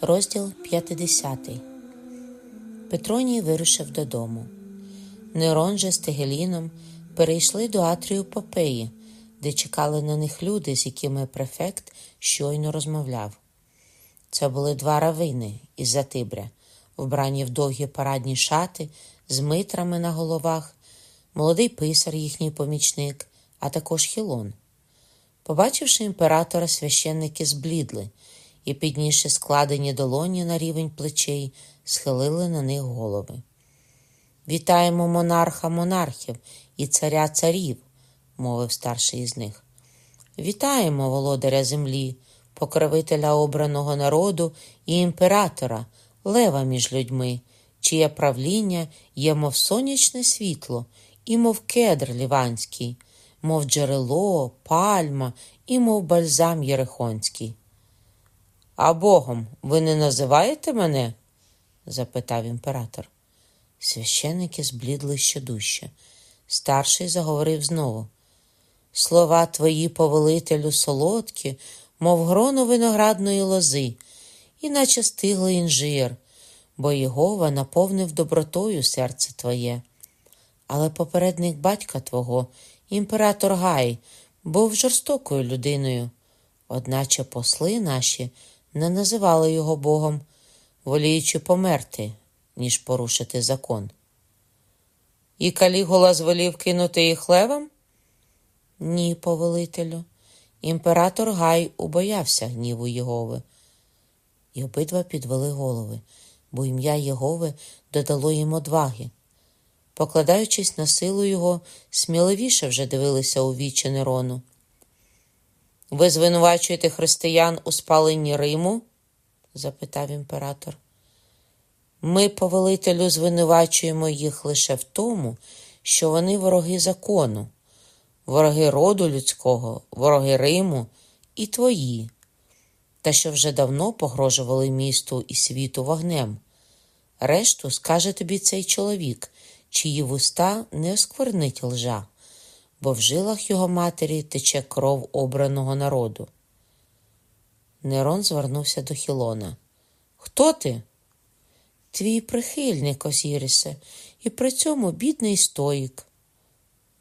Розділ 50 Петроній вирушив додому. Нерон же з Тегеліном перейшли до Атрію Попеї, де чекали на них люди, з якими префект щойно розмовляв. Це були два равини із Затибря, вбрані в довгі парадні шати, з митрами на головах, молодий писар, їхній помічник, а також Хілон. Побачивши імператора, священники зблідли і, піднісши складені долоні на рівень плечей, схилили на них голови. Вітаємо монарха монархів і царя царів, мовив старший із них. Вітаємо володаря землі, покровителя обраного народу і імператора, лева між людьми, чиє правління є, мов сонячне світло, і мов кедр ліванський, мов джерело, пальма і мов бальзам єрихонський. А Богом ви не називаєте мене? запитав імператор. Священники зблідли ще дужче. Старший заговорив знову. Слова твої, повелителю, солодкі, мов грону виноградної лози, іначе стиглий інжир, бо Єгова наповнив добротою серце твоє. Але попередник батька твого, імператор Гай, був жорстокою людиною, одначе посли наші не називали його Богом, воліючи померти, ніж порушити закон. І Калігола звелів кинути їх левам? Ні, повелителю. Імператор Гай убоявся гніву Єгови. І обидва підвели голови, бо ім'я Єгови додало їм одваги. Покладаючись на силу його, сміливіше вже дивилися у вічі Нерону. Ви звинувачуєте християн у спаленні Риму? запитав імператор. Ми, повелителю, звинувачуємо їх лише в тому, що вони вороги закону, вороги роду людського, вороги Риму і твої, та що вже давно погрожували місту і світу вогнем. Решту скаже тобі цей чоловік, чиї вуста не осквернить лжа, бо в жилах його матері тече кров обраного народу. Нерон звернувся до Хілона. Хто ти? Твій прихильник, Осірісе, і при цьому бідний стоїк.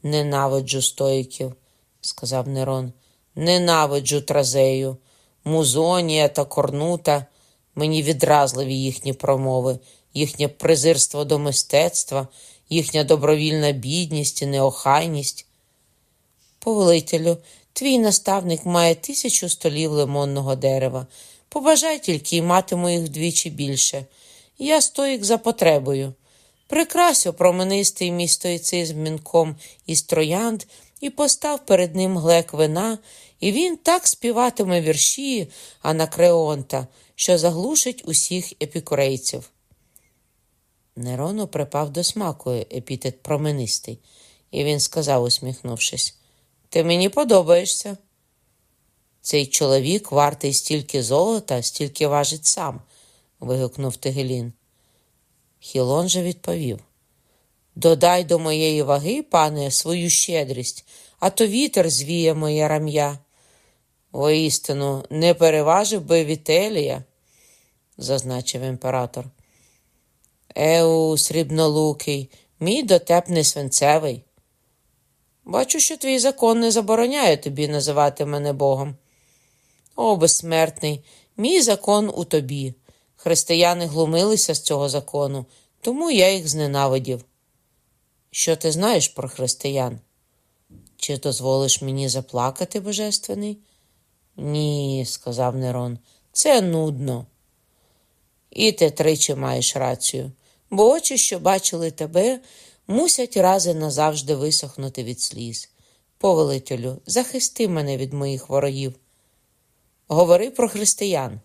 Ненавиджу стоїків, сказав Нерон. Ненавиджу тразею, музонія та корнута. Мені відразливі їхні промови, їхнє презирство до мистецтва, їхня добровільна бідність і неохайність. Повелителю, твій наставник має тисячу столів лимонного дерева. Побажай тільки й матиму їх вдвічі більше. Я стоїк за потребою. Прикрасю променистий мій стоїцизм мінком із троянд і постав перед ним глек вина, і він так співатиме вірші Анакреонта, що заглушить усіх епікурейців. Нерону припав до смаку епітет променистий, і він сказав, усміхнувшись, Ти мені подобаєшся. Цей чоловік вартий стільки золота, стільки важить сам, вигукнув Тегелін. Хілон же відповів Додай до моєї ваги, пане, свою щедрість, а то вітер звіє моє рам'я. Воістину, не переважив би Вітелія, зазначив імператор. Еу, срібнолукий, мій дотеп не свинцевий. Бачу, що твій закон не забороняє тобі називати мене Богом. О, безсмертний, мій закон у тобі. Християни глумилися з цього закону, тому я їх зненавидів. Що ти знаєш про християн? Чи дозволиш мені заплакати, Божественний? Ні, сказав Нерон, це нудно. І ти тричі маєш рацію, бо очі, що бачили тебе, мусять рази назавжди висохнути від сліз. Повелителю, захисти мене від моїх ворогів. Говори про християн,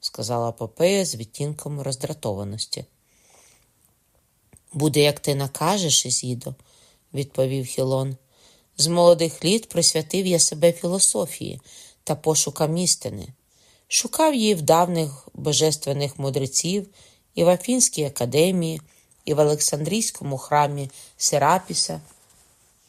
сказала Попея з відтінком роздратованості. Буде, як ти накажеш, Ізідо, відповів Хілон. З молодих літ присвятив я себе філософії та пошукам істини. Шукав її в давних божественних мудреців і в Афінській академії, і в Олександрійському храмі Серапіса.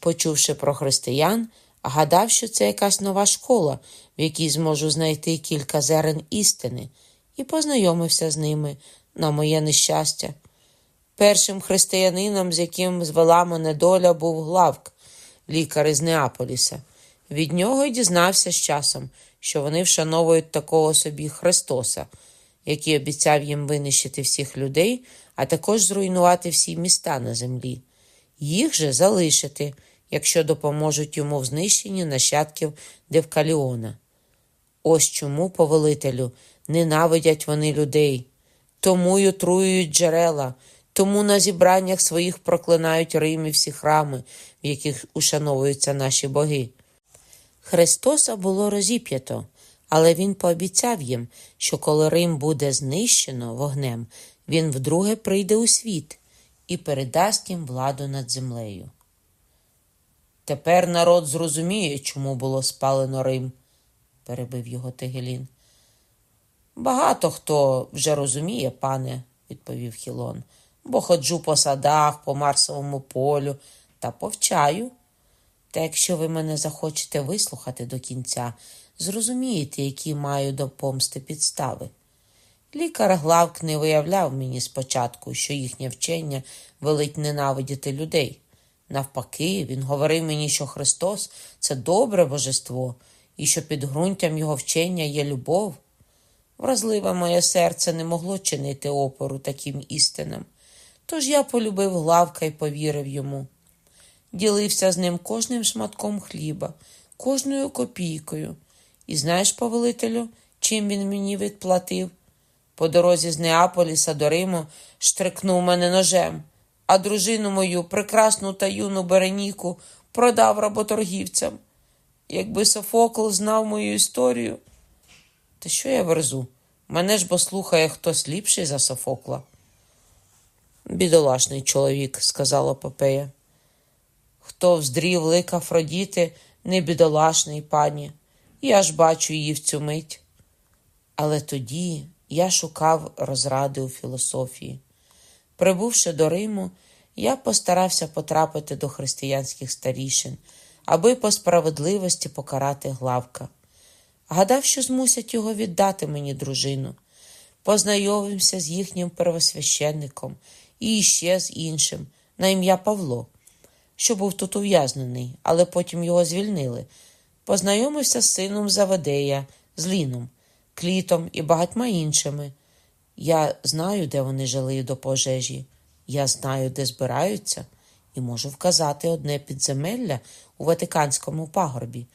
Почувши про християн, гадав, що це якась нова школа, в якій зможу знайти кілька зерен істини, і познайомився з ними на моє нещастя. Першим християнином, з яким звела мене доля, був Главк, лікар із Неаполіса. Від нього й дізнався з часом, що вони вшановують такого собі Христоса, який обіцяв їм винищити всіх людей, а також зруйнувати всі міста на землі, їх же залишити, якщо допоможуть йому в знищенні нащадків Девкаліона. Ось чому, повелителю, ненавидять вони людей, тому й отруюють джерела, тому на зібраннях своїх проклинають Рим і всі храми, в яких ушановуються наші боги. Христоса було розіп'ято, але він пообіцяв їм, що коли Рим буде знищено вогнем, він вдруге прийде у світ і передасть їм владу над землею. Тепер народ зрозуміє, чому було спалено Рим, перебив його Тегелін. Багато хто вже розуміє, пане, відповів Хілон, бо ходжу по садах, по Марсовому полю та повчаю. Та якщо ви мене захочете вислухати до кінця, зрозумієте, які маю до помсти підстави. Лікар Главк не виявляв мені спочатку, що їхнє вчення велить ненавидіти людей. Навпаки, він говорив мені, що Христос це добре божество, і що під ґрунтям його вчення є любов. Вразливе моє серце не могло чинити опору таким істинам, тож я полюбив Главка і повірив йому. Ділився з ним кожним шматком хліба, кожною копійкою. І знаєш, повелителю, чим він мені відплатив? По дорозі з Неаполіса до Риму штрикнув мене ножем, а дружину мою, прекрасну та юну Береніку, продав работоргівцям. Якби Софокл знав мою історію, та що я верзу? Мене ж бо слухає хтось ліпший за Софокла. Бідолашний чоловік, сказала Попея. Хто вздрів лика Фродіти, не бідолашний пані. Я ж бачу її в цю мить. Але тоді я шукав розради у філософії. Прибувши до Риму, я постарався потрапити до християнських старішин, аби по справедливості покарати главка. Гадав, що змусять його віддати мені дружину. Познайомився з їхнім первосвященником і ще з іншим, на ім'я Павло, що був тут ув'язнений, але потім його звільнили. Познайомився з сином Заведея, з Ліном, Клітом і багатьма іншими. Я знаю, де вони жили до пожежі. Я знаю, де збираються, і можу вказати одне підземелля у Ватиканському пагорбі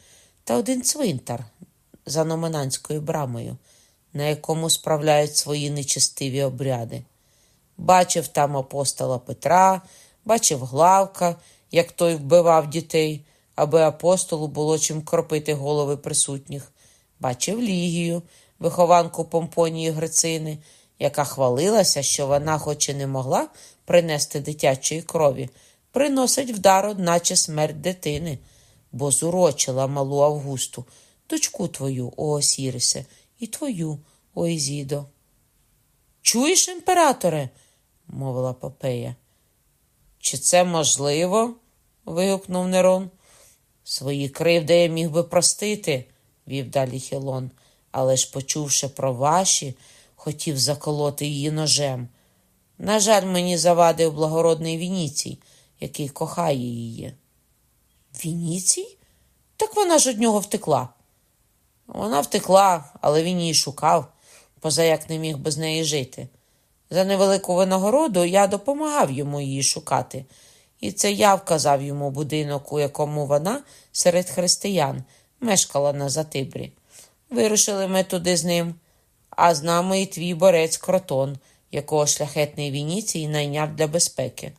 та один цвинтар за Номенанською брамою, на якому справляють свої нечистиві обряди. Бачив там апостола Петра, бачив Главка, як той вбивав дітей, аби апостолу було чим кропити голови присутніх. Бачив Лігію, вихованку Помпонії Грицини, яка хвалилася, що вона, хоч і не могла принести дитячої крові, приносить вдар, одначе смерть дитини, бо зурочила малу Августу, дочку твою, о Осірісе, і твою, о Ізідо. Чуєш, імператоре? мовила Попея. Чи це можливо? вигукнув Нерон. Свої кривди я міг би простити, вів далі Хілон, але ж, почувши про ваші, хотів заколоти її ножем. На жаль, мені завадив благородний Вініцій, який кохає її. Вініцій? Так вона ж від нього втекла. Вона втекла, але він її шукав, поза як не міг без неї жити. За невелику винагороду я допомагав йому її шукати, і це я вказав йому будинок, у якому вона серед християн мешкала на Затибрі. Вирушили ми туди з ним, а з нами і твій борець кротон, якого шляхетний Вініцій найняв для безпеки.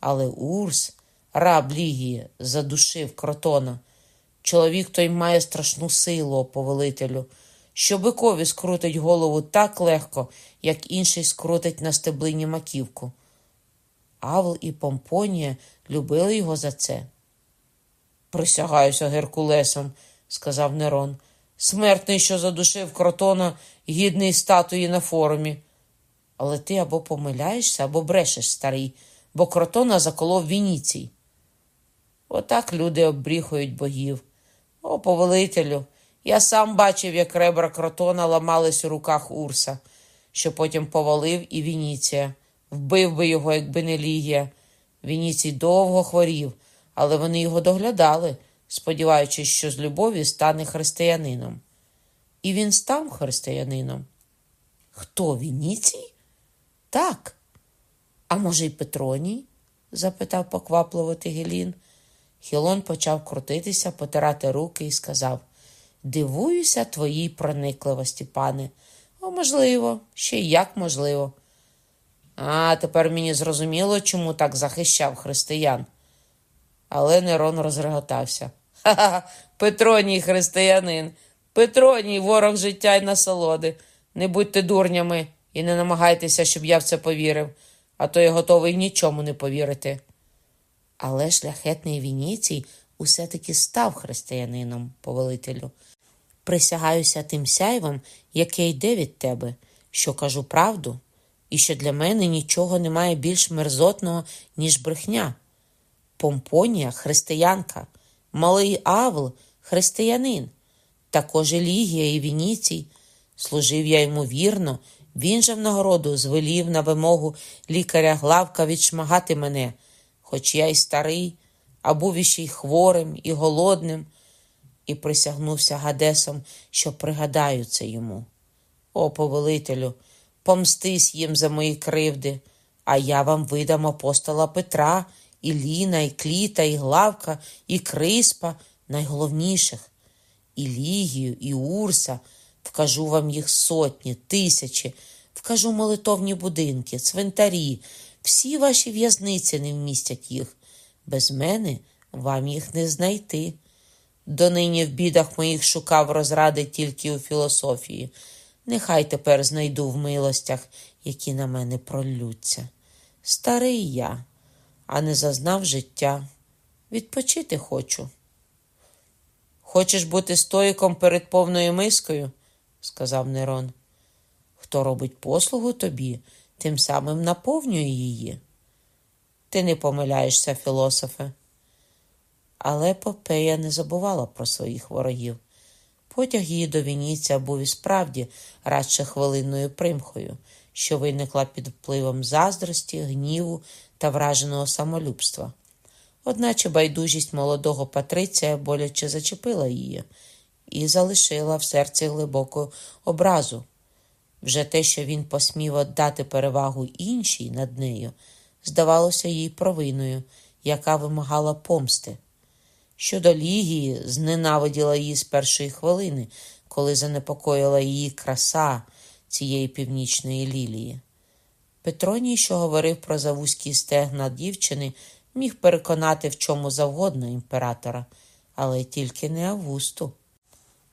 Але Урс, раб Лігії, задушив кротона. Чоловік той має страшну силу, о повелителю, що бикові скрутить голову так легко, як інший скрутить на стеблині маківку. Авл і Помпонія любили його за це. Присягаюся Геркулесом, сказав Нерон. Смертний, що задушив кротона, гідний статуї на форумі. Але ти або помиляєшся, або брешеш, старий, бо кротона заколов Вініцій. Отак люди оббріхують богів. О, повелителю, я сам бачив, як ребра кротона ламались у руках Урса. що потім повалив і Вініція. Вбив би його, якби не Лігія. Вініцій довго хворів, але вони його доглядали, сподіваючись, що з любові стане християнином. І він став християнином. Хто Вініцій? Так. А може, й Петроній? запитав поквапливо Тигелін. Хілон почав крутитися, потирати руки і сказав Дивуюся твоїй проникливості, пане. О, можливо, ще й як можливо. А тепер мені зрозуміло, чому так захищав християн. Але Нерон розреготався. Ха-ха, Петроній християнин, Петроній ворог життя й насолоди. Не будьте дурнями і не намагайтеся, щоб я в це повірив, а то я готовий нічому не повірити. Але шляхетний Вініцій усе таки став християнином, повелителю. Присягаюся тим сяйвом, яке йде від тебе, що кажу правду, і що для мене нічого немає більш мерзотного, ніж брехня. Помпонія християнка, малий Авл християнин, також і Лігія і Вініцій. Служив я йому вірно, він же в нагороду звелів на вимогу лікаря Главка відшмагати мене, хоч я й старий, а був іще й хворим, і голодним, і присягнувся Гадесом, що пригадаю це йому. О, повелителю, помстись їм за мої кривди, а я вам видам апостола Петра, і Ліна, і Кліта, і Главка, і Криспа, найголовніших, і Лігію, і Урса. Вкажу вам їх сотні, тисячі, вкажу молитовні будинки, цвинтарі, всі ваші в'язниці не вмістять їх. Без мене вам їх не знайти. Донині в бідах моїх шукав розради тільки у філософії. Нехай тепер знайду в милостях, які на мене пролються. Старий я, а не зазнав життя. Відпочити хочу. Хочеш бути стоїком перед повною мискою? сказав Нерон. Хто робить послугу тобі, тим самим наповнює її. Ти не помиляєшся, філософе. Але Попея не забувала про своїх ворогів. Потяг її до Вініція був і справді радше хвилинною примхою, що виникла під впливом заздрості, гніву та враженого самолюбства. Одначе байдужість молодого Патриція боляче зачепила її і залишила в серці глибоку образу. Вже те, що він посмів віддати перевагу іншій над нею, здавалося їй провиною, яка вимагала помсти. Щодо Лігії, зненавиділа її з першої хвилини, коли занепокоїла її краса цієї північної лілії. Петроній, що говорив про завузькі стегна дівчини, міг переконати в чому завгодно імператора, але тільки не Августу.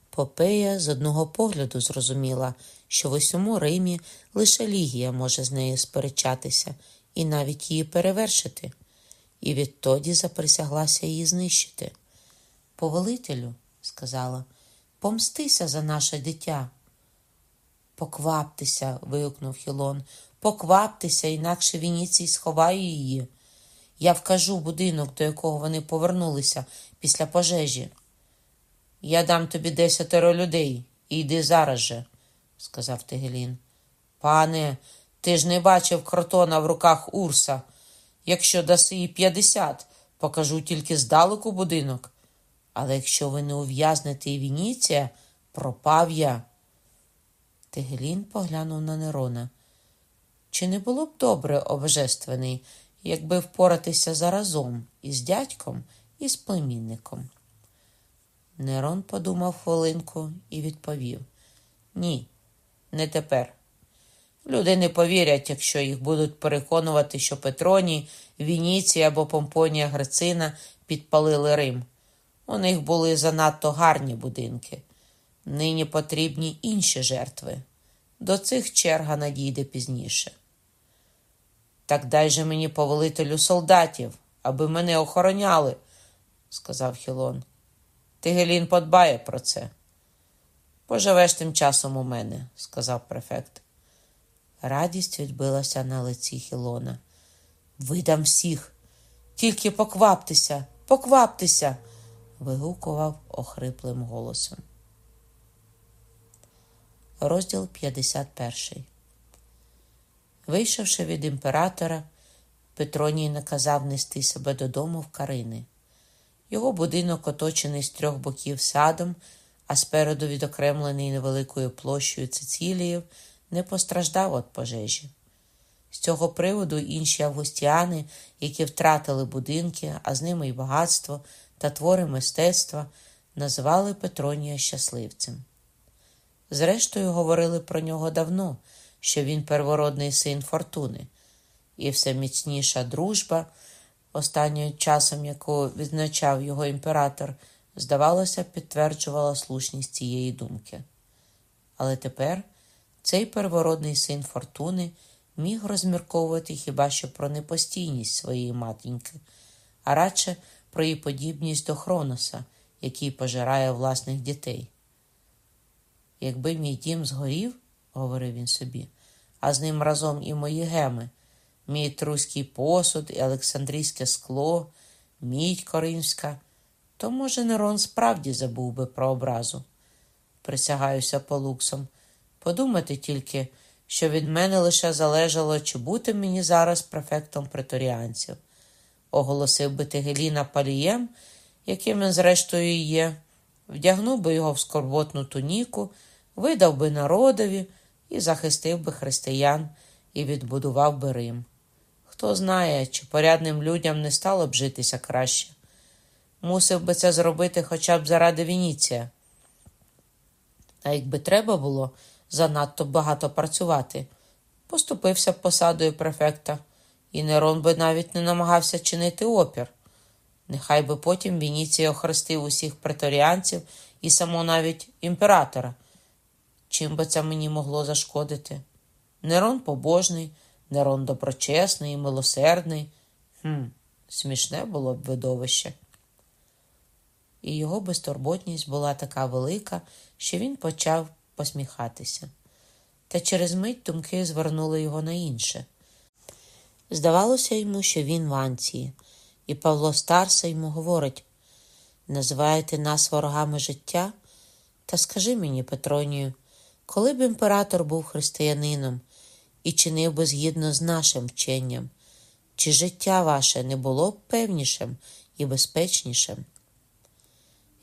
Попея з одного погляду зрозуміла, що в усьому Римі лише Лігія може з нею сперечатися і навіть її перевершити, і відтоді заприсяглася її знищити. Повелителю, сказала, помстися за наше дитя. Покваптеся, вигукнув Хілон, покваптеся, інакше Вініцій сховає її. Я вкажу будинок, до якого вони повернулися після пожежі. Я дам тобі десятеро людей і йди зараз же, сказав Тегелін. Пане, ти ж не бачив кротона в руках Урса. Якщо даси їй п'ятдесят, покажу тільки здалеку будинок. Але якщо ви не ув'язнете і Вініція, пропав я. Тегелін поглянув на Нерона. Чи не було б добре, обожественний, якби впоратися заразом із дядьком і з племінником? Нерон подумав хвилинку і відповів: Ні, не тепер. Люди не повірять, якщо їх будуть переконувати, що Петроній, Вініція або Помпонія Грецина підпалили Рим. У них були занадто гарні будинки. Нині потрібні інші жертви. До цих черга надійде пізніше. Так дай же мені повелителю солдатів, аби мене охороняли, сказав Хілон. Тигелін подбає про це. Поживеш тим часом у мене, сказав префект. Радість відбилася на лиці Хілона. Видам всіх, тільки покваптеся, покваптеся, вигукував охриплим голосом. Розділ 51 Вийшовши від імператора, Петроній наказав нести себе додому в Карини. Його будинок, оточений з трьох боків садом, а спереду відокремлений невеликою площею Циціліїв, не постраждав від пожежі. З цього приводу інші августіани, які втратили будинки, а з ними й багатство та твори мистецтва, називали Петронія щасливцем. Зрештою, говорили про нього давно, що він первородний син Фортуни, і все міцніша дружба, останнім часом, яку відзначав його імператор, здавалося, підтверджувала слушність цієї думки. Але тепер цей первородний син Фортуни міг розмірковувати хіба що про непостійність своєї матіньки, а радше про її подібність до Хроноса, який пожирає власних дітей. Якби мій дім згорів, говорив він собі, а з ним разом і мої геми, мій труський посуд, і Олександрійське скло, мідь коринська, то, може, Нерон справді забув би про образу. Присягаюся полуксом. Подумати тільки, що від мене лише залежало, чи бути мені зараз префектом преторіанців. Оголосив би Тегеліна палієм, яким він, зрештою, є, вдягнув би його в скорботну туніку, видав би народові і захистив би християн і відбудував би Рим. Хто знає, чи порядним людям не стало б житися краще. Мусив би це зробити хоча б заради Вініція. А якби треба було занадто багато працювати, поступився посадою префекта, і Нерон би навіть не намагався чинити опір. Нехай би потім Вініцій охрестив усіх преторіанців і само навіть імператора. Чим би це мені могло зашкодити? Нерон побожний, Нерон доброчесний, милосердний. Хм, Смішне було б видовище. І його безтурботність була така велика, що він почав посміхатися. Та через мить думки звернули його на інше. Здавалося йому, що він в Анції, і Павло Старса йому говорить називаєте нас ворогами життя? Та скажи мені, Петронію, коли б імператор був християнином і чинив би згідно з нашим вченням, чи життя ваше не було б певнішим і безпечнішим?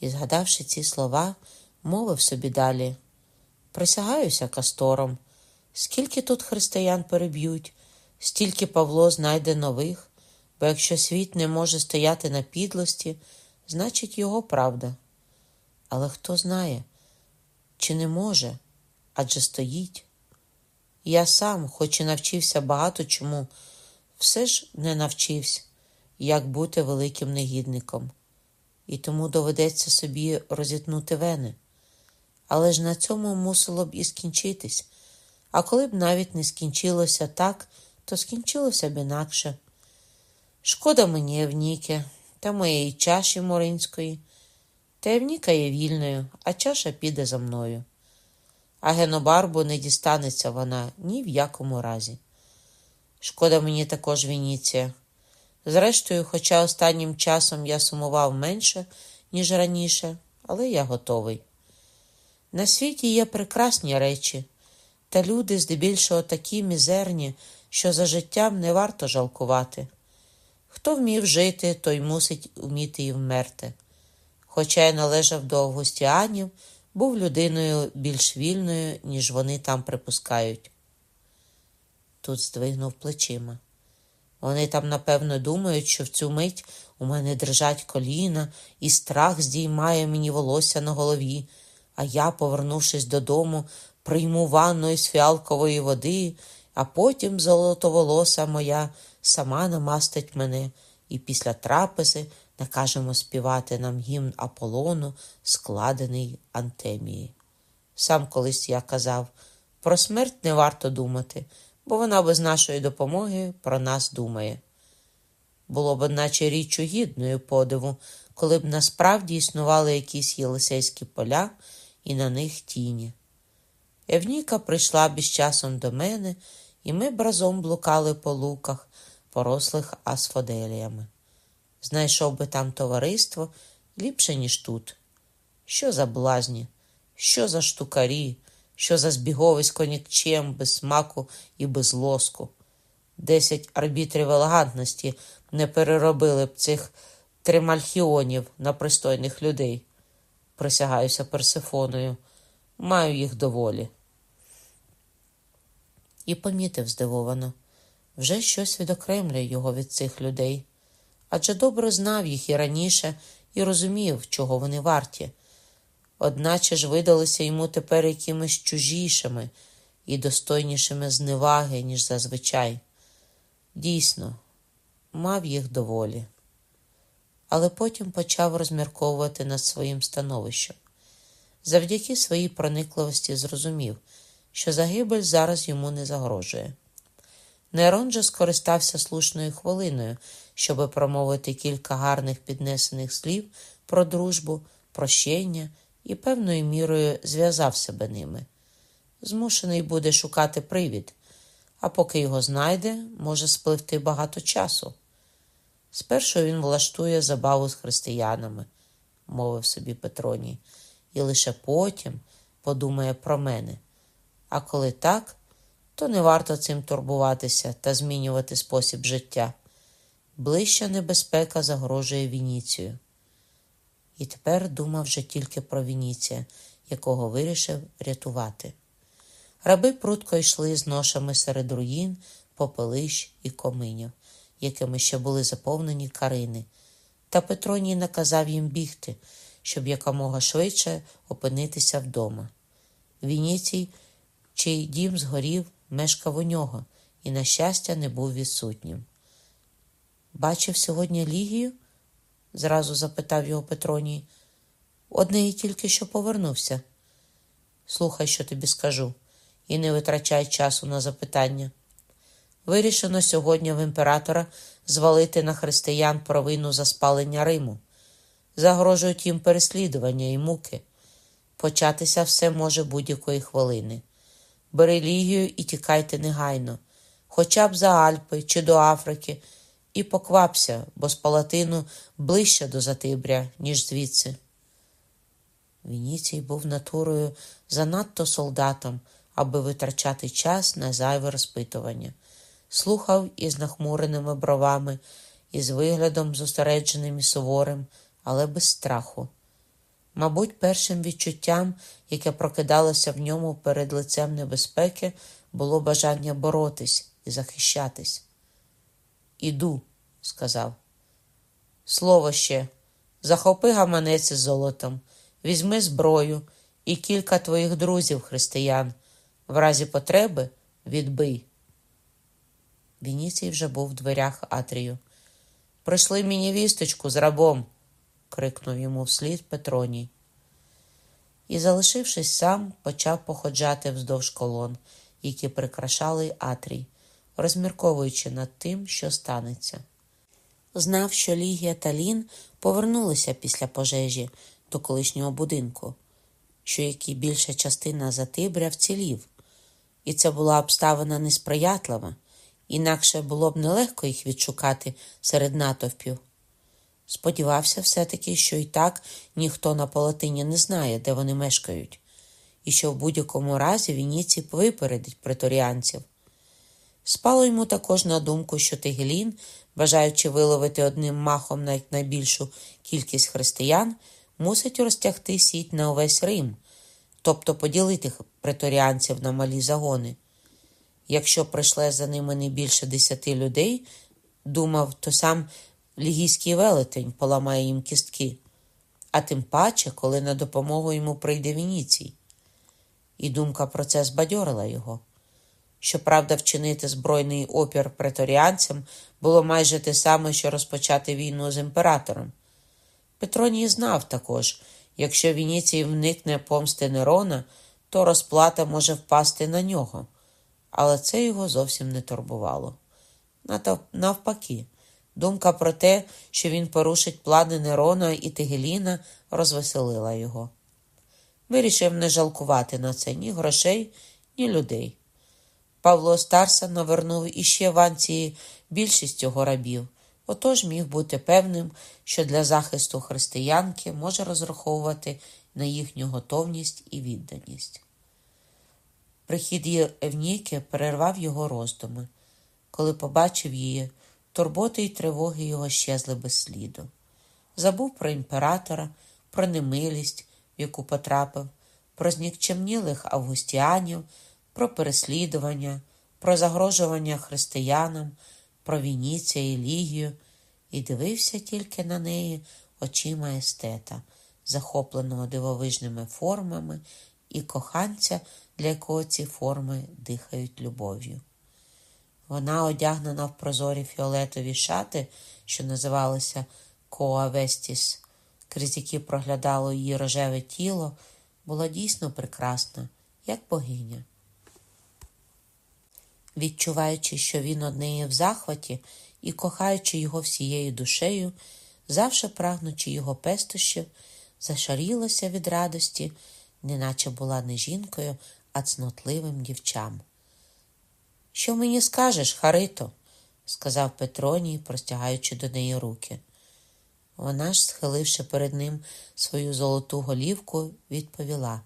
І, згадавши ці слова, мовив собі далі Присягаюся кастором, скільки тут християн переб'ють, стільки Павло знайде нових, бо якщо світ не може стояти на підлості, значить його правда. Але хто знає, чи не може, адже стоїть. Я сам, хоч і навчився багато чому, все ж не навчився, як бути великим негідником, і тому доведеться собі розітнути вени. Але ж на цьому мусило б і скінчитись, а коли б навіть не скінчилося так, то скінчилося б інакше. Шкода мені Евніки та моєї чаші Моринської. Та Евніка є вільною, а чаша піде за мною. А генобарбу не дістанеться вона ні в якому разі. Шкода мені також Вініція. Зрештою, хоча останнім часом я сумував менше, ніж раніше, але я готовий. На світі є прекрасні речі, та люди здебільшого такі мізерні, що за життям не варто жалкувати. Хто вмів жити, той мусить уміти і вмерти. Хоча й належав до августіанів, був людиною більш вільною, ніж вони там припускають. Тут здвигнув плечима. Вони там, напевно, думають, що в цю мить у мене дрижать коліна, і страх здіймає мені волосся на голові, а я, повернувшись додому, прийму ванну із фіалкової води, а потім золотоволоса моя сама намастить мене, і після трапези накажемо співати нам гімн Аполлону, складений Антемії. Сам колись я казав про смерть не варто думати, бо вона без нашої допомоги про нас думає. Було б, наче річчю гідною подиву, коли б насправді існували якісь єлисейські поля і на них тіні. Евніка прийшла б із часом до мене, і ми б разом блукали по луках, порослих асфоделіями. Знайшов би там товариство ліпше, ніж тут. Що за блазні, що за штукарі, що за збіговисько нікчем без смаку і без лоску. Десять арбітрів елегантності не переробили б цих тримальхіонів на пристойних людей. Присягаюся Персифоною. Маю їх доволі. І помітив здивовано. Вже щось відокремлює його від цих людей. Адже добре знав їх і раніше, і розумів, чого вони варті. Одначе ж видалися йому тепер якимись чужішими і достойнішими зневаги, ніж зазвичай. Дійсно, мав їх доволі. Але потім почав розмірковувати над своїм становищем. Завдяки своїй проникливості зрозумів, що загибель зараз йому не загрожує. Нерон же скористався слушною хвилиною, щоби промовити кілька гарних піднесених слів про дружбу, прощення і певною мірою зв'язав себе ними. Змушений буде шукати привід, а поки його знайде, може спливти багато часу. Спершу він влаштує забаву з християнами, мовив собі Петроній, і лише потім подумає про мене. А коли так, то не варто цим турбуватися та змінювати спосіб життя. Ближча небезпека загрожує Вініцію. І тепер думав вже тільки про Вініція, якого вирішив рятувати. Раби прудко йшли з ношами серед руїн, попелищ і коминів, якими ще були заповнені карини, та Петроній наказав їм бігти, щоб якомога швидше опинитися вдома. Вініцій, чий дім згорів, мешкав у нього і, на щастя, не був відсутнім. Бачив сьогодні Лігію? зразу запитав його Петроній. Одне і тільки що повернувся. Слухай, що тобі скажу, і не витрачай часу на запитання. Вирішено сьогодні в імператора звалити на християн провину за спалення Риму. Загрожують їм переслідування і муки. Початися все може будь-якої хвилини. Бери лігію і тікайте негайно, хоча б за Альпи чи до Африки, і поквапся, бо з палатину ближче до Затибря, ніж звідси. Вініцій був натурою занадто солдатом, аби витрачати час на зайве розпитування. Слухав із нахмуреними бровами, із виглядом зосередженим і суворим, але без страху. Мабуть, першим відчуттям, яке прокидалося в ньому перед лицем небезпеки, було бажання боротись і захищатись. Іду, сказав. Слово ще, захопи гаманець із золотом, візьми зброю і кілька твоїх друзів, християн. В разі потреби відбий. Вініцій вже був в дверях Атрію. Прийшли мені вісточку з рабом крикнув йому вслід Петроній. І, залишившись сам, почав походжати вздовж колон, які прикрашали Атрій, розмірковуючи над тим, що станеться. Знав, що Лігія та Лін повернулися після пожежі до колишнього будинку, що як більша частина Затибря вцілів, і це була обставина несприятлива, інакше було б нелегко їх відшукати серед натовпів. Сподівався все-таки, що і так ніхто на палатині не знає, де вони мешкають, і що в будь-якому разі Вініці випередить преторіанців. Спало йому також на думку, що Тегелін, бажаючи виловити одним махом найбільшу кількість християн, мусить розтягти сіть на увесь Рим, тобто поділити преторіанців на малі загони. Якщо прийшле за ними не більше десяти людей, думав, то сам лігійський велетень поламає їм кістки, а тим паче, коли на допомогу йому прийде Вініцій. І думка про це збадьорила його. Щоправда, вчинити збройний опір преторіанцям було майже те саме, що розпочати війну з імператором. Петроній знав також, якщо Вініцій вникне помсти Нерона, то розплата може впасти на нього, але це його зовсім не турбувало. Навпаки, Думка про те, що він порушить плани Нерона і Тигеліна, розвеселила його. Вирішив не жалкувати на це ні грошей, ні людей. Павло Старса навернув іще в Анції більшість його рабів, отож міг бути певним, що для захисту християнки може розраховувати на їхню готовність і відданість. Прихід Євніки перервав його роздуми. коли побачив її, турботи й тривоги його щезли без сліду. Забув про імператора, про немилість, в яку потрапив, про знікчемнілих августіанів, про переслідування, про загрожування християнам, про Вініція і Лігію, і дивився тільки на неї очима естета, захопленого дивовижними формами і коханця, для якого ці форми дихають любов'ю. Вона, одягнена в прозорі фіолетові шати, що називалися Коавестіс, крізь які проглядало її рожеве тіло, була дійсно прекрасна, як богиня. Відчуваючи, що він од неї в захваті і кохаючи його всією душею, завше прагнучи його пестощів, зашарілася від радості, неначе була не жінкою, а цнотливим дівчам. Що мені скажеш, Харито? сказав Петроній, простягаючи до неї руки. Вона ж, схиливши перед ним свою золоту голівку, відповіла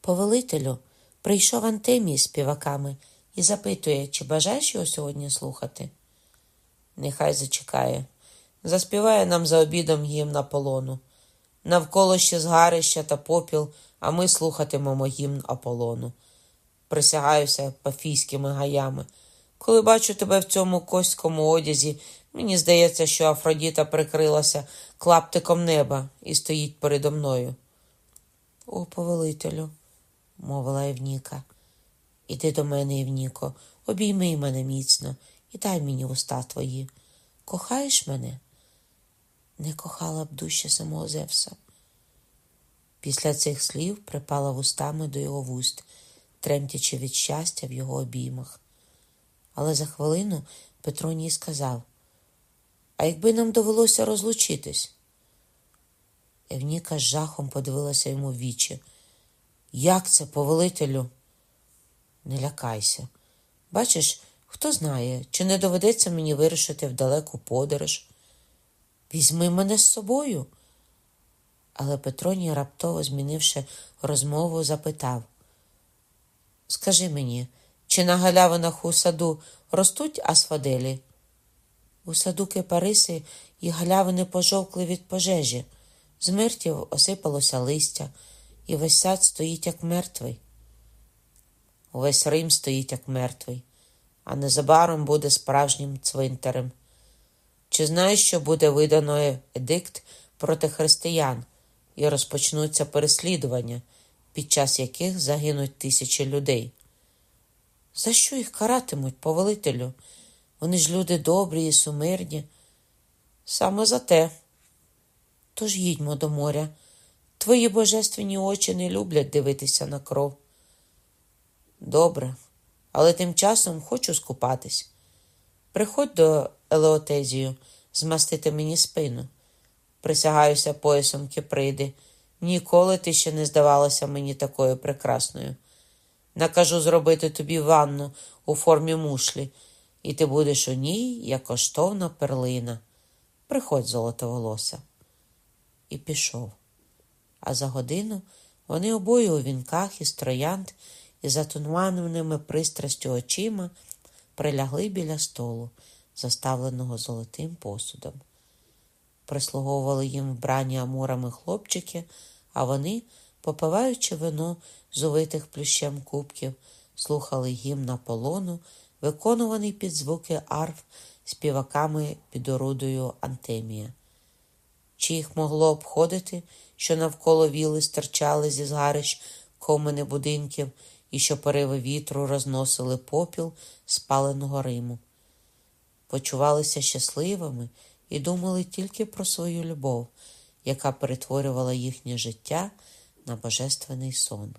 Повелителю, прийшов Антемій з співаками і запитує, чи бажаєш його сьогодні слухати? Нехай зачекає. Заспіває нам за обідом гімн Аполлону. Навколо ще згарища та попіл, а ми слухатимемо гімн Аполлону. Присягаюся пафійськими гаями. Коли бачу тебе в цьому коському одязі, мені здається, що Афродіта прикрилася клаптиком неба і стоїть передо мною. О, повелителю, мовила Євніка. Іди до мене, Євніко, обійми мене міцно і дай мені уста твої. Кохаєш мене? Не кохала б дужче самого Зевса. Після цих слів припала вустами до його вуст, тремтячи від щастя в його обіймах. Але за хвилину Петроній сказав А якби нам довелося розлучитись? Евніка з жахом подивилася йому в вічі. Як це, повелителю? Не лякайся. Бачиш, хто знає, чи не доведеться мені вирушити в далеку подорож. Візьми мене з собою. Але Петроній, раптово змінивши розмову, запитав Скажи мені, чи на галявинах у саду ростуть асфаделі? У саду кипариси і галявини пожовкли від пожежі, з миртів осипалося листя, і весь сад стоїть, як мертвий. Увесь Рим стоїть, як мертвий, а незабаром буде справжнім цвинтарем. Чи знаєш, що буде видано едикт проти християн і розпочнуться переслідування, під час яких загинуть тисячі людей? За що їх каратимуть, повелителю? Вони ж люди добрі і сумирні. Саме за те. Тож їдьмо до моря. Твої божественні очі не люблять дивитися на кров. Добре, але тим часом хочу скупатись. Приходь до Елеотезію, змастити мені спину. Присягаюся поясом Кіприди. Ніколи ти ще не здавалася мені такою прекрасною. Накажу зробити тобі ванну у формі мушлі, і ти будеш у ній, як коштовна перлина. Приходь, золотоволоса. І пішов. А за годину вони обоє у вінках із троянд і затуманеними пристрастю очима прилягли біля столу, заставленого золотим посудом. Прислуговували їм вбрані амурами хлопчики, а вони, попиваючи вино з увитих плющем кубків, слухали гімн Аполлону, виконуваний під звуки арф співаками під орудою Антемія. Чи їх могло обходити, що навколо віли стирчали зі згарищ комини будинків і що пориви вітру розносили попіл спаленого Риму. Почувалися щасливими і думали тільки про свою любов, яка перетворювала їхнє життя на божественний сон.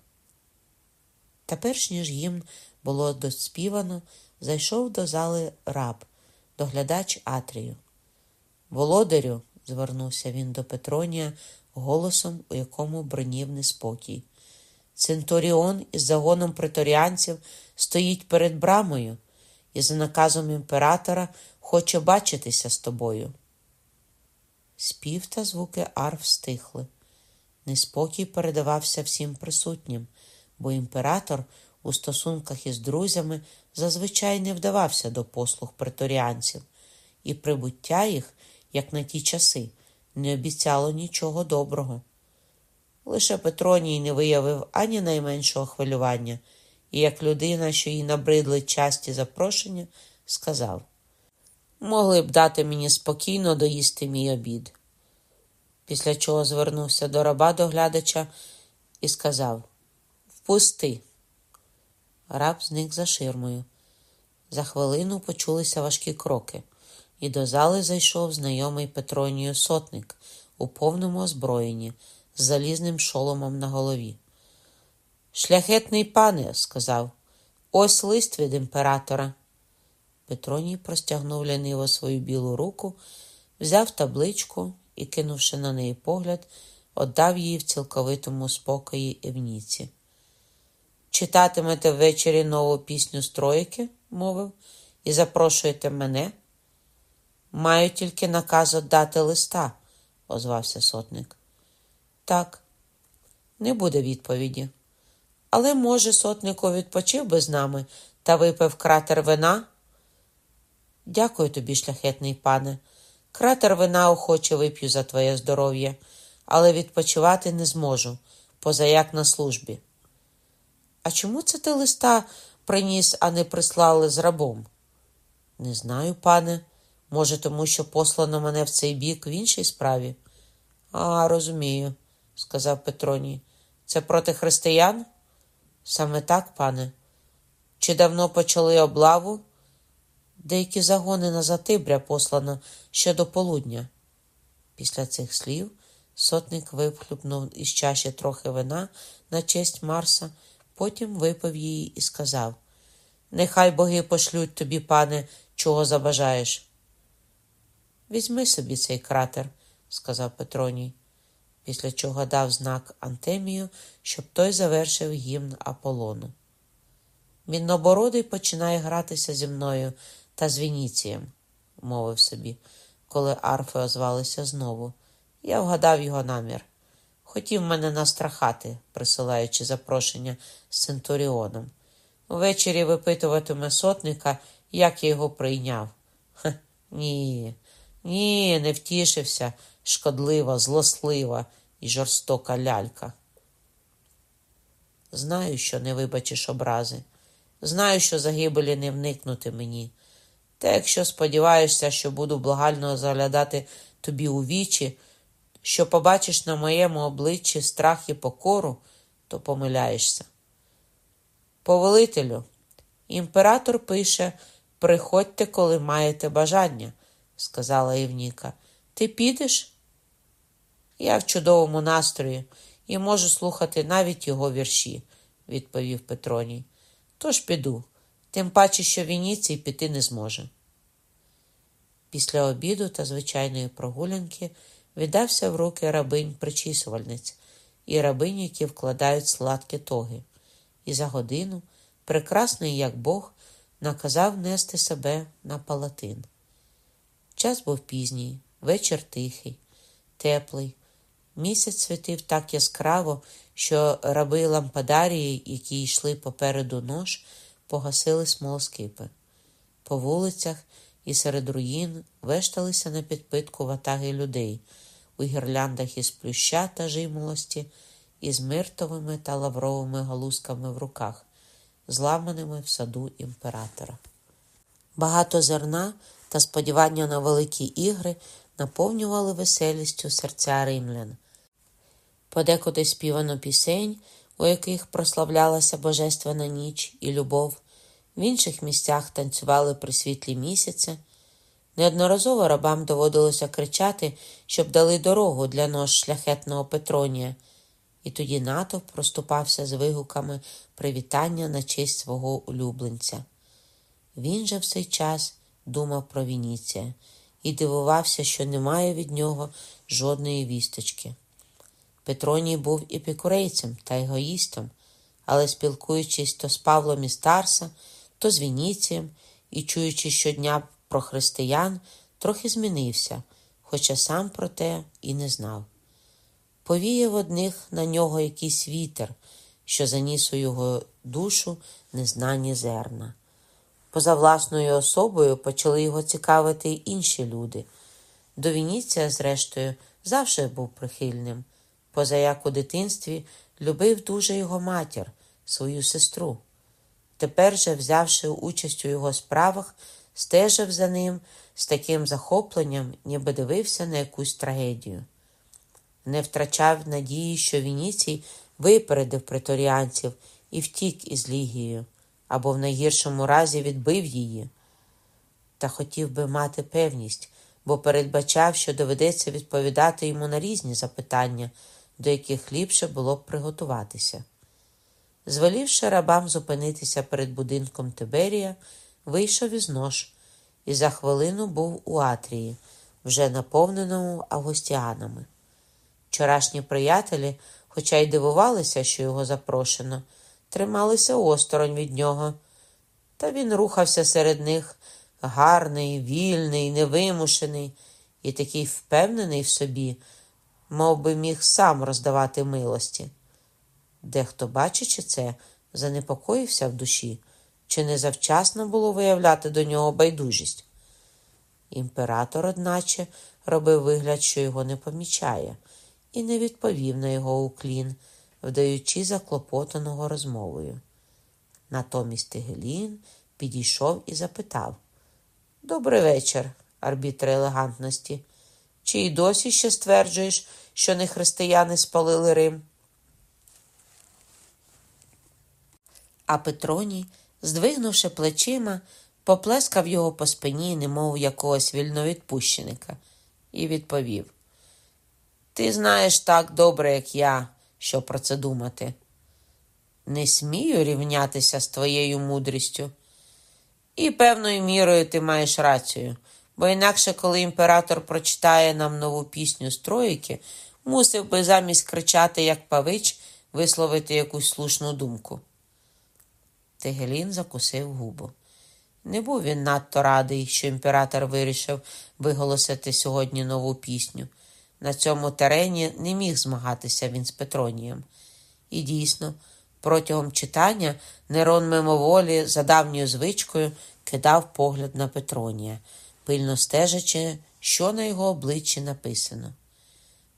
Та перш ніж їм було доспівано, зайшов до зали раб, доглядач Атрію. Володарю, звернувся він до Петронія голосом, у якому бронів неспокій. Центуріон із загоном преторіанців стоїть перед брамою і за наказом імператора хоче бачитися з тобою. Спів та звуки арф стихли. Неспокій передавався всім присутнім, бо імператор у стосунках із друзями зазвичай не вдавався до послуг преторіанців, і прибуття їх, як на ті часи, не обіцяло нічого доброго. Лише Петроній не виявив ані найменшого хвилювання, і як людина, що їй набридли часті запрошення, сказав могли б дати мені спокійно доїсти мій обід. Після чого звернувся до раба доглядача і сказав Впусти. Раб зник за ширмою. За хвилину почулися важкі кроки, і до зали зайшов знайомий Петронію сотник у повному озброєнні з залізним шоломом на голові. Шляхетний пане, сказав, ось лист від імператора. Петроній простягнув ляниво свою білу руку, взяв табличку і, кинувши на неї погляд, отдав її в цілковитому спокої Евніці. Читатимете ввечері нову пісню стройки, мовив, і запрошуєте мене. Маю тільки наказ отдати листа, озвався сотник. Так, не буде відповіді. Але, може, сотнику відпочив би з нами та випив кратер вина? Дякую тобі, шляхетний пане. Кратер вина охоче вип'ю за твоє здоров'я, але відпочивати не зможу, поза як на службі. А чому це ти листа приніс, а не прислали з рабом? Не знаю, пане. Може, тому що послано мене в цей бік в іншій справі? А, розумію, сказав Петроній. Це проти християн? Саме так, пане. Чи давно почали облаву? Деякі загони на Затибря послано ще до полудня. Після цих слів сотник вихлюпнув із чаші трохи вина на честь Марса, потім випив її і сказав Нехай боги пошлють тобі, пане, чого забажаєш. Візьми собі цей кратер, сказав Петроній, після чого дав знак Антемію, щоб той завершив гімн Аполлону. Міннобородий починає гратися зі мною та з Вініцієм, мовив собі, коли арфи озвалися знову. Я вгадав його намір. Хотів мене настрахати, присилаючи запрошення з Центуріоном. Увечері випитуватиме сотника, як я його прийняв. Ха, ні, ні, не втішився, шкодлива, злослива і жорстока лялька. Знаю, що не вибачиш образи. Знаю, що загибелі не вникнути мені. Та якщо сподіваєшся, що буду благально заглядати тобі у вічі, що побачиш на моєму обличчі страх і покору, то помиляєшся. Повелителю, імператор пише приходьте, коли маєте бажання, сказала Євніка. Ти підеш? Я в чудовому настрої і можу слухати навіть його вірші, відповів Петроній. Тож піду тим паче, що Вініцій піти не зможе. Після обіду та звичайної прогулянки віддався в руки рабинь причісувальниць і рабинь, які вкладають сладкі тоги, і за годину, прекрасний, як Бог, наказав нести себе на палатин. Час був пізній, вечір тихий, теплий. Місяць світив так яскраво, що раби лампадарії, які йшли попереду нож, погасили смолоскипи. По вулицях і серед руїн вешталися на підпитку ватаги людей у гірляндах із плюща та жимолості, із миртовими та лавровими галузками в руках, зламаними в саду імператора. Багато зерна та сподівання на великі ігри наповнювали веселістю серця римлян. Подекуди співано пісень у яких прославлялася Божественна ніч і любов, в інших місцях танцювали при світлі місяця. Неодноразово рабам доводилося кричати, щоб дали дорогу для нож шляхетного Петронія, і тоді натовп проступався з вигуками привітання на честь свого улюбленця. Він же в цей час думав про Вініція і дивувався, що немає від нього жодної вісточки. Петроній був епікурейцем та егоїстом, але спілкуючись то з Павлом із Тарса, то з Вініцієм і чуючи щодня про християн, трохи змінився, хоча сам про те і не знав. Повіяв одних на нього якийсь вітер, що заніс у його душу незнані зерна. Поза власною особою почали його цікавити й інші люди. До Вініція, зрештою, завжди був прихильним. Позаяк у дитинстві любив дуже його матір, свою сестру. Тепер же, взявши участь у його справах, стежив за ним з таким захопленням, ніби дивився на якусь трагедію. Не втрачав надії, що Вініцій випередив преторіанців і втік із Лігією, або в найгіршому разі відбив її. Та хотів би мати певність, бо передбачав, що доведеться відповідати йому на різні запитання, до яких ліпше було б приготуватися. Звелівши рабам зупинитися перед будинком Тиберія, вийшов із нож і за хвилину був у Атрії, вже наповненому августіанами. Вчорашні приятелі, хоча й дивувалися, що його запрошено, трималися осторонь від нього, та він рухався серед них гарний, вільний, невимушений і такий впевнений в собі, мов би міг сам роздавати милості. Дехто, бачачи це, занепокоївся в душі, чи не завчасно було виявляти до нього байдужість. Імператор, одначе, робив вигляд, що його не помічає, і не відповів на його уклін, вдаючи заклопотаного розмовою. Натомість Тигелін підійшов і запитав Добрий вечір, арбітр елегантності. Чи й досі ще стверджуєш, що не християни спалили Рим? А Петроній, здвигнувши плечима, поплескав його по спині, немов якогось вільновідпущеника, і відповів: Ти знаєш так добре, як я, що про це думати. Не смію рівнятися з твоєю мудрістю. І певною мірою ти маєш рацію, бо інакше, коли імператор прочитає нам нову пісню з Троїки, мусив би замість кричати, як павич, висловити якусь слушну думку. Тегелін закусив губу. Не був він надто радий, що імператор вирішив виголосити сьогодні нову пісню. На цьому терені не міг змагатися він з Петронієм. І дійсно, протягом читання Нерон мимоволі за давньою звичкою кидав погляд на Петронія, пильно стежачи, що на його обличчі написано.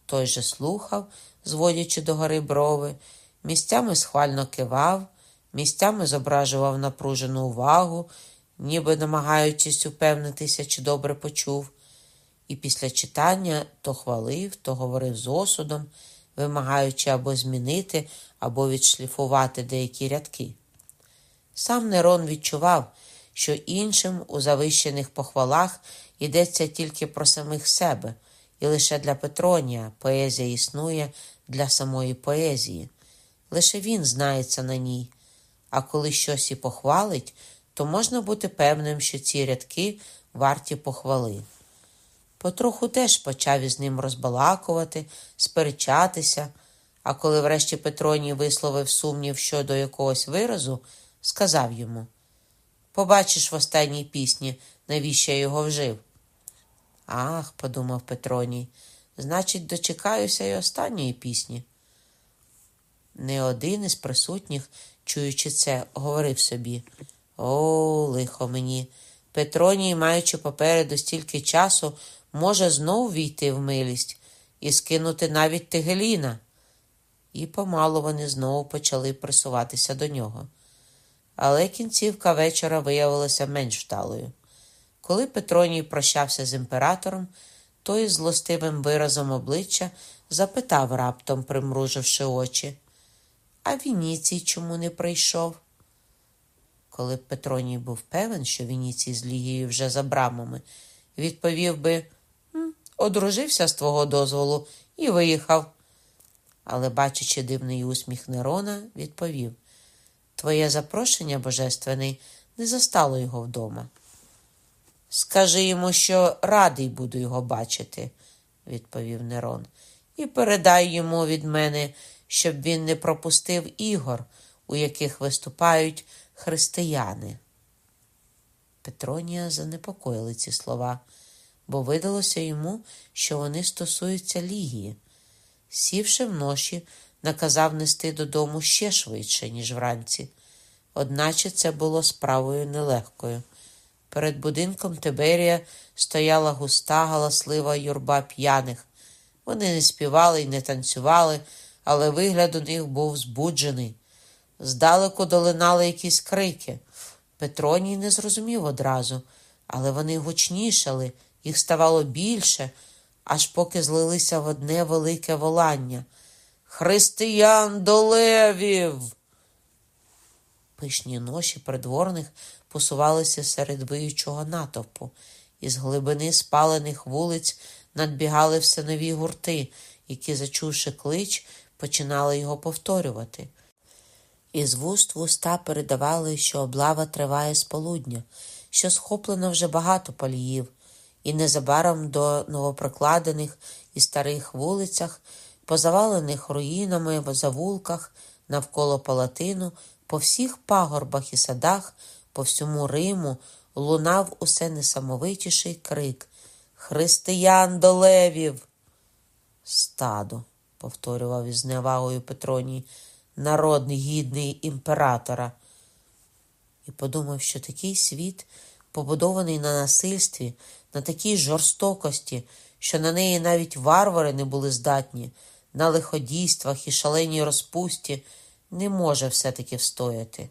Той же слухав, зводячи догори брови, місцями схвально кивав місцями зображував напружену увагу, ніби намагаючись упевнитися, чи добре почув, і після читання то хвалив, то говорив з осудом, вимагаючи або змінити, або відшліфувати деякі рядки. Сам Нерон відчував, що іншим у завищених похвалах йдеться тільки про самих себе, і лише для Петронія поезія існує для самої поезії. Лише він знається на ній, а коли щось і похвалить, то можна бути певним, що ці рядки варті похвали. Потроху теж почав із ним розбалакувати, сперечатися, а коли врешті Петроній висловив сумнів щодо якогось виразу, сказав йому Побачиш в останній пісні, навіщо я його вжив. Ах, подумав Петроній, значить, дочекаюся й останньої пісні. Не один із присутніх чуючи це, говорив собі О, лихо мені. Петроній, маючи попереду стільки часу, може знов війти в милість і скинути навіть Тигеліна. І помалу вони знову почали присуватися до нього. Але кінцівка вечора виявилася менш вдалою. Коли Петроній прощався з імператором, той злостивим виразом обличчя запитав раптом, примруживши очі а Вініцій чому не прийшов? Коли б Петроній був певен, що Вініцій з Лігією вже за брамами, відповів би одружився з твого дозволу і виїхав. Але, бачачи дивний усміх Нерона, відповів Твоє запрошення, Божественний, не застало його вдома. Скажи йому, що радий буду його бачити, відповів Нерон, і передай йому від мене, щоб він не пропустив ігор, у яких виступають християни. Петронія занепокоїли ці слова, бо видалося йому, що вони стосуються Лігії. Сівши в ноші, наказав нести додому ще швидше, ніж вранці. одначе це було справою нелегкою. Перед будинком Тиберія стояла густа галаслива юрба п'яних. Вони не співали й не танцювали, але вигляд у них був збуджений. Здалеку долинали якісь крики. Петроній не зрозумів одразу, але вони гучнішали, їх ставало більше, аж поки злилися в одне велике волання. Християн до левів! Пишні ноші придворних посувалися серед виючого натовпу, із глибини спалених вулиць надбігали все нові гурти, які, зачувши клич, починали його повторювати. Із вуст в уста передавали, що облава триває з полудня, що схоплено вже багато паліїв, і незабаром до новоприкладених і старих вулицях, позавалених руїнами в завулках, навколо палатину, по всіх пагорбах і садах, по всьому Риму лунав усе несамовитіший крик Християн до левів! Стадо, повторював із зневагою Петроній, народ гідний імператора. І подумав, що такий світ, побудований на насильстві, на такій жорстокості, що на неї навіть варвари не були здатні, на лиходійствах і шаленій розпусті, не може все-таки встояти.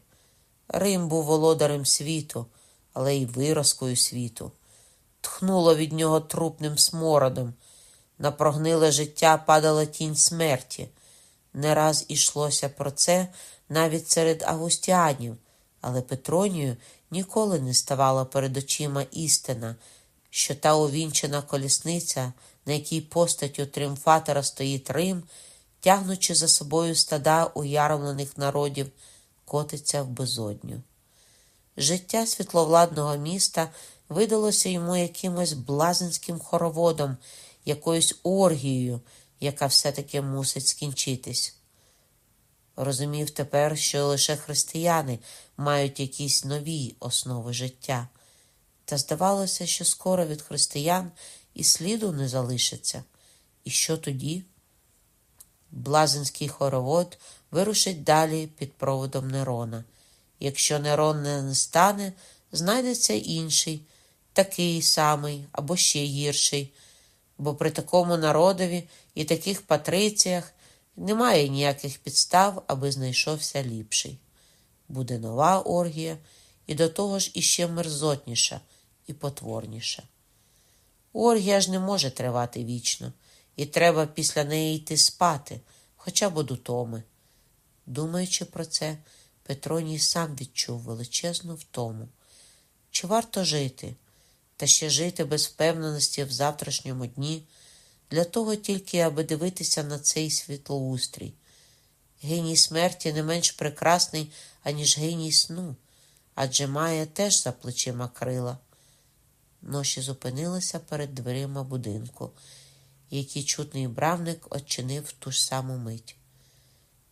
Рим був володарем світу, але й виразкою світу. Тхнуло від нього трупним смородом. На прогниле життя падала тінь смерті. Не раз ішлося про це навіть серед августіанів, але Петронію ніколи не ставала перед очима істина, що та увінчена колісниця, на якій постаттю тріумфатора стоїть Рим, тягнучи за собою стада уярмлених народів, котиться в безодню. Життя світловладного міста видалося йому якимось блазенським хороводом, якоюсь оргією, яка все-таки мусить скінчитись. Розумів тепер, що лише християни мають якісь нові основи життя, та здавалося, що скоро від християн і сліду не залишиться. І що тоді? Блазенський хоровод вирушить далі під проводом Нерона. Якщо Нерон не стане, знайдеться інший, такий самий або ще гірший, бо при такому народові і таких патриціях немає ніяких підстав, аби знайшовся ліпший. Буде нова оргія, і до того ж іще мерзотніша і потворніша. Оргія ж не може тривати вічно, і треба після неї йти спати, хоча б утоми. Думаючи про це, Петроній сам відчув величезну втому. Чи варто жити, та ще жити без впевненості в завтрашньому дні, для того тільки, аби дивитися на цей світлоустрій? Геній смерті не менш прекрасний, аніж геній сну, адже має теж за плечима крила. Ноші зупинилася перед дверима будинку, який чутний бравник очинив ту ж саму мить.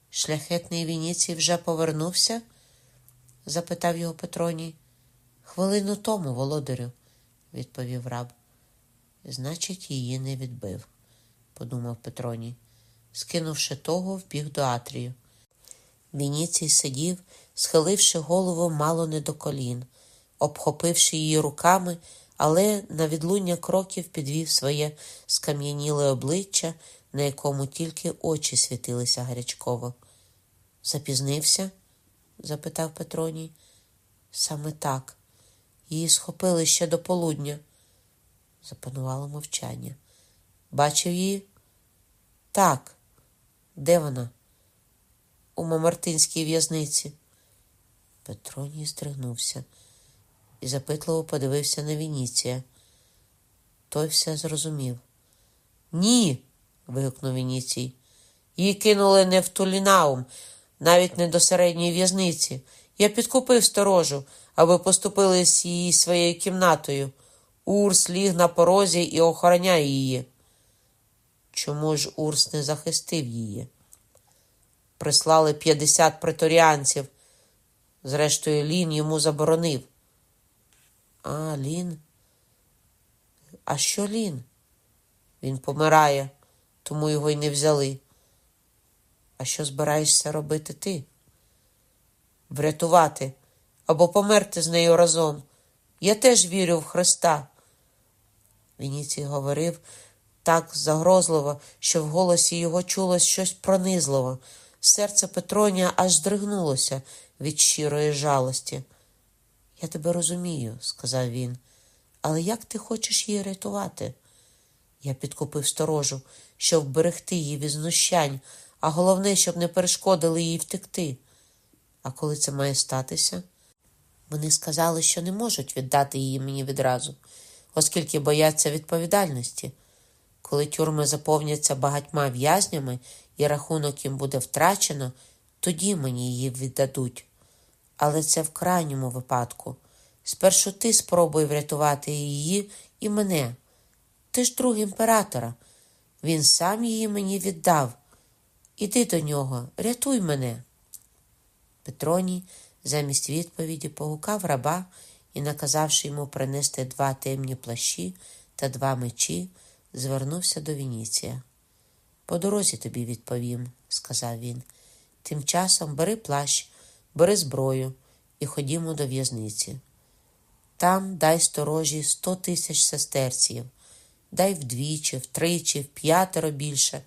Шляхетний Вініцій вже повернувся? запитав його Петроній. Хвилину тому, володарю, відповів раб. Значить, її не відбив, подумав Петроній, скинувши того, вбіг до Атрію. Вініцій сидів, схиливши голову мало не до колін, обхопивши її руками, але на відлуння кроків підвів своє скам'яніле обличчя, на якому тільки очі світилися гарячково. Запізнився? запитав Петроній. Саме так. Її схопили ще до полудня. Запанувало мовчання. Бачив її? Так. Де вона? У Мамартинській в'язниці. Петроній здригнувся і запитливо подивився на Вініція. Той все зрозумів. Ні. вигукнув Вініцій. Її кинули не в Тулінаум, навіть не до середньої в'язниці. Я підкупив сторожу, аби поступили з її своєю кімнатою. Урс ліг на порозі і охороняє її. Чому ж Урс не захистив її? Прислали 50 преторіанців. Зрештою, Лін йому заборонив. А, Лін? А що Лін? Він помирає, тому його й не взяли. А що збираєшся робити ти? врятувати або померти з нею разом. Я теж вірю в Христа. Вініцій говорив так загрозливо, що в голосі його чулось щось пронизливо. Серце Петронія аж здригнулося від щирої жалості. Я тебе розумію, сказав він, але як ти хочеш її рятувати? Я підкупив сторожу, щоб вберегти її від знущань, а головне, щоб не перешкодили їй втекти. А коли це має статися? Вони сказали, що не можуть віддати її мені відразу, оскільки бояться відповідальності. Коли тюрми заповняться багатьма в'язнями і рахунок їм буде втрачено, тоді мені її віддадуть. Але це в крайньому випадку. Спершу ти спробуй врятувати її і мене. Ти ж друг імператора. Він сам її мені віддав. Іди до нього, рятуй мене. Петроній замість відповіді погукав раба і, наказавши йому принести два темні плащі та два мечі, звернувся до Вініція. По дорозі тобі відповім, сказав він. Тим часом бери плащ, бери зброю і ходімо до в'язниці. Там дай сторожі сто тисяч сестерців, дай вдвічі, втричі, вп'ятеро більше,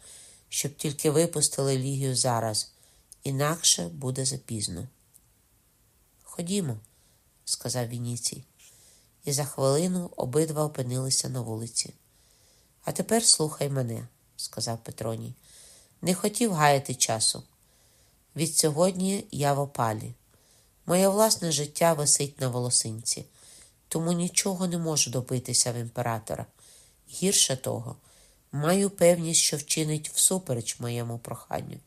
щоб тільки випустили лігію зараз, інакше буде запізно. Ходімо, сказав Вініцій, і за хвилину обидва опинилися на вулиці. А тепер слухай мене, сказав Петроній. Не хотів гаяти часу. Від сьогодні я в опалі. Моє власне життя висить на волосинці, тому нічого не можу добитися в імператора. Гірше того, маю певність, що вчинить всупереч моєму проханню.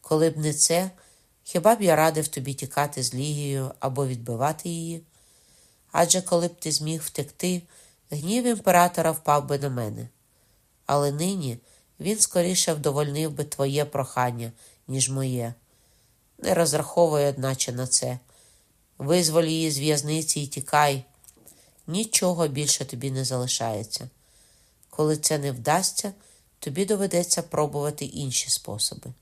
Коли б не це, хіба б я радив тобі тікати з Лігією або відбивати її? Адже коли б ти зміг втекти, гнів імператора впав би на мене. Але нині він скоріше вдовольнив би твоє прохання, ніж моє. Не розраховуй, одначе, на це. Визволь її з в'язниці і тікай. Нічого більше тобі не залишається. Коли це не вдасться, тобі доведеться пробувати інші способи.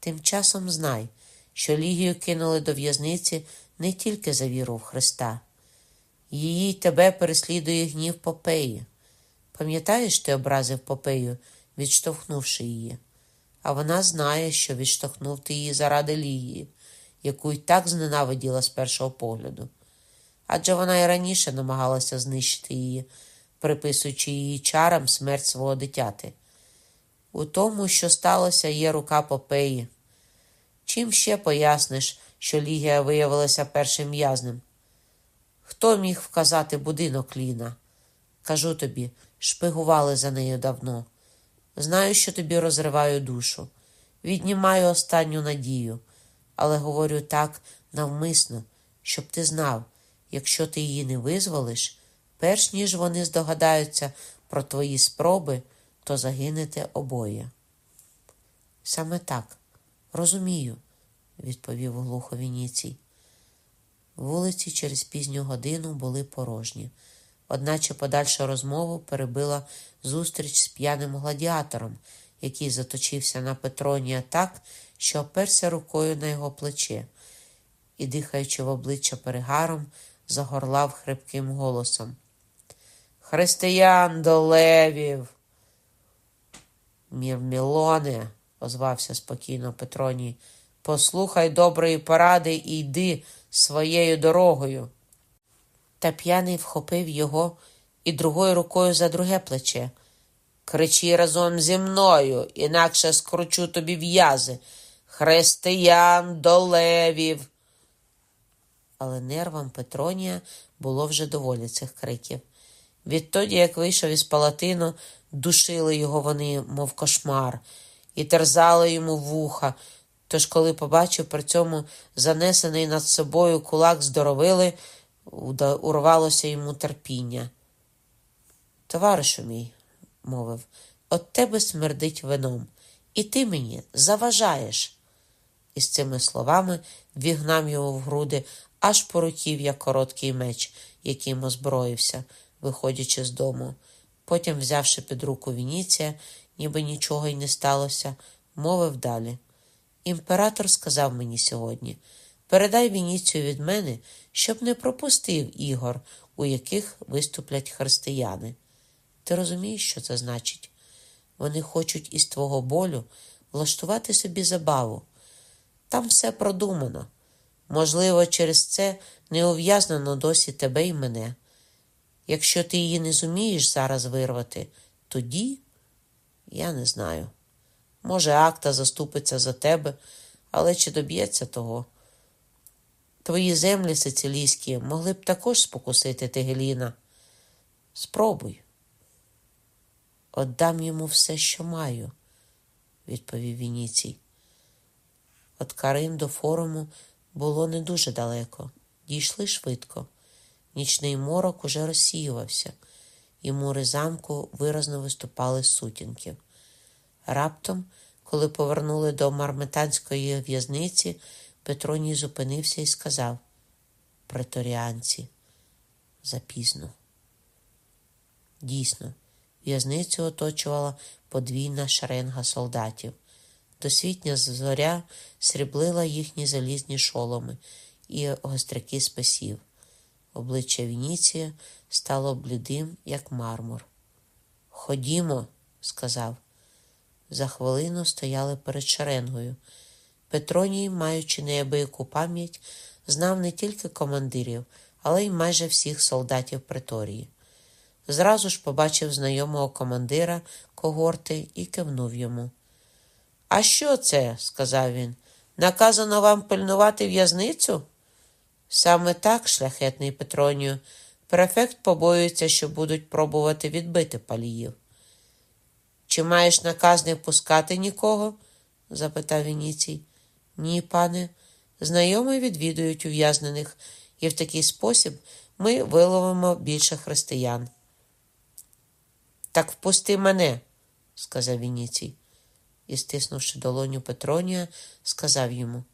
Тим часом знай, що Лігію кинули до в'язниці не тільки за віру в Христа. Її й тебе переслідує гнів Попеї. Пам'ятаєш, ти образив Попею, відштовхнувши її, а вона знає, що відштовхнув ти її заради Лігії, яку й так зненавиділа з першого погляду. Адже вона і раніше намагалася знищити її, приписуючи її чарам смерть свого дитяти. У тому, що сталося, є рука Попеї. Чим ще поясниш, що Лігія виявилася першим в'язнем? Хто міг вказати будинок Ліна? Кажу тобі, шпигували за нею давно. Знаю, що тобі розриваю душу, віднімаю останню надію, але говорю так навмисно, щоб ти знав, якщо ти її не визволиш, перш ніж вони здогадаються про твої спроби, то загинете обоє. Саме так, розумію, відповів глухо Вініцій. Вулиці через пізню годину були порожні, одначе подальшу розмову перебила зустріч з п'яним гладіатором, який заточився на Петронія так, що оперся рукою на його плече, і, дихаючи в обличчя перегаром, загорлав хрипким голосом. Християн до левів. Мірмілоне, озвався спокійно Петроній, послухай доброї поради і йди своєю дорогою. Та п'яний вхопив його і другою рукою за друге плече. Кричи разом зі мною, інакше скручу тобі в'язи. Християн до левів. Але нервам Петронія було вже доволі цих криків. Відтоді, як вийшов із палатину, душили його вони, мов кошмар, і терзали йому вуха. Тож, коли побачив при цьому занесений над собою кулак здоровили, урвалося йому терпіння. Товаришу мій, мовив, от тебе смердить вином, і ти мені заважаєш. І з цими словами вігнав його в груди, аж порутів, як короткий меч, яким озброївся, виходячи з дому. Потім, взявши під руку Вініція, ніби нічого й не сталося, мовив далі. Імператор сказав мені сьогодні Передай Вініцію від мене, щоб не пропустив ігор, у яких виступлять християни. Ти розумієш, що це значить? Вони хочуть із твого болю влаштувати собі забаву. Там все продумано. Можливо, через це не ув'язнено досі тебе і мене. Якщо ти її не зумієш зараз вирвати, тоді я не знаю. Може, акта заступиться за тебе, але чи доб'ється того? Твої землі сицилійські могли б також спокусити Тегеліна. Спробуй. Отдам йому все, що маю, відповів Вініцій. От Карин до форуму було не дуже далеко. Дійшли швидко. Нічний морок уже розсіювався, і мури замку виразно виступали з сутінків. Раптом, коли повернули до марметанської в'язниці, Петроній зупинився і сказав Преторіанці, запізно. Дійсно, в'язницю оточувала подвійна шеренга солдатів. Досвітня зоря сріблила їхні залізні шоломи і гостряки списів. Обличчя Вініція стало блідим, як мармур. Ходімо, сказав. За хвилину стояли перед шеренгою. Петроній, маючи неабияку пам'ять, знав не тільки командирів, але й майже всіх солдатів преторії. Зразу ж побачив знайомого командира когорти і кивнув йому. А що це? сказав він. Наказано вам пильнувати в'язницю? Саме так, шляхетний Петронію, префект побоюється, що будуть пробувати відбити паліїв. Чи маєш наказ не пускати нікого? запитав Вініцій. Ні, пане. Знайомі відвідують ув'язнених, і в такий спосіб ми виловимо більше християн. Так впусти мене, сказав Вініцій і, стиснувши долоню Петронія, сказав йому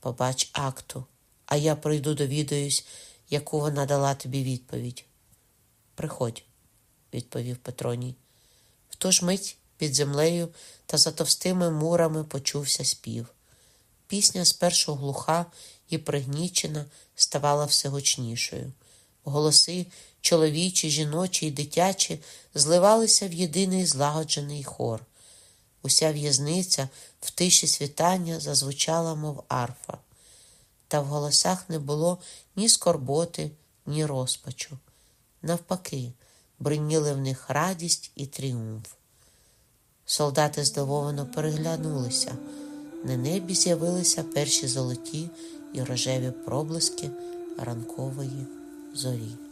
Побач акту, а я прийду довідаюсь, яку вона дала тобі відповідь. Приходь, відповів Петроній. В ту ж мить під землею та за товстими мурами почувся спів. Пісня спершу глуха і пригнічена ставала все гучнішою. Голоси чоловічі, жіночі й дитячі зливалися в єдиний злагоджений хор. Уся в'язниця в тиші світання зазвучала, мов арфа, та в голосах не було ні скорботи, ні розпачу. Навпаки, бриніли в них радість і тріумф. Солдати здивовано переглянулися. На небі з'явилися перші золоті і рожеві проблиски ранкової зорі.